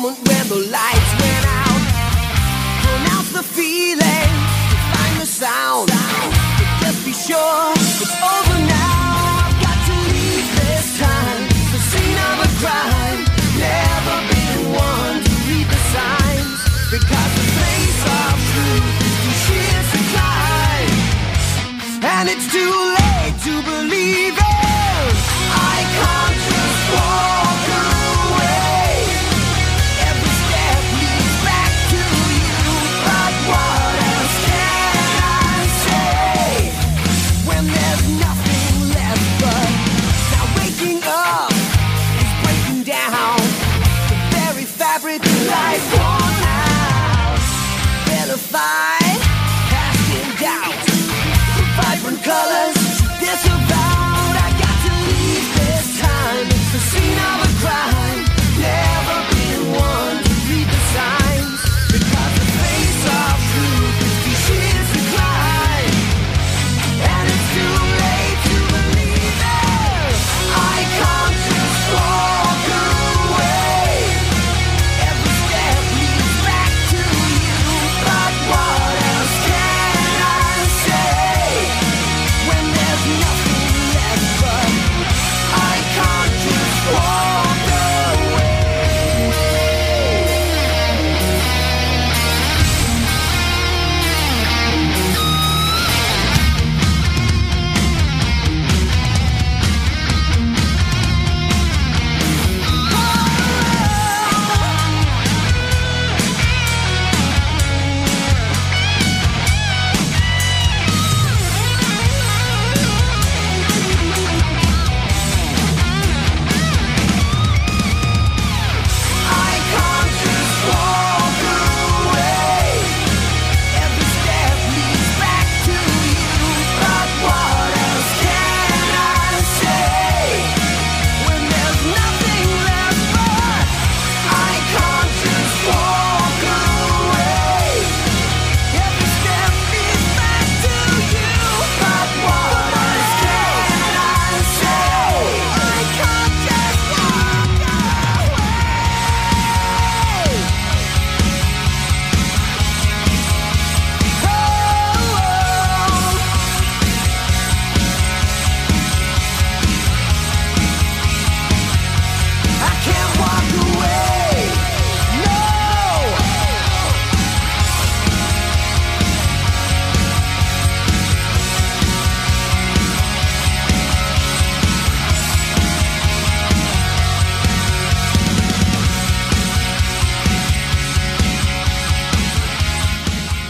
moment when the lights went out. Pronounce the feeling, find the sound. Just be sure it's over now. I've got to leave this time. The scene of a crime, never been one to read the signs because the face of truth is too sheer to and it's too late. everything I want out. Better fight.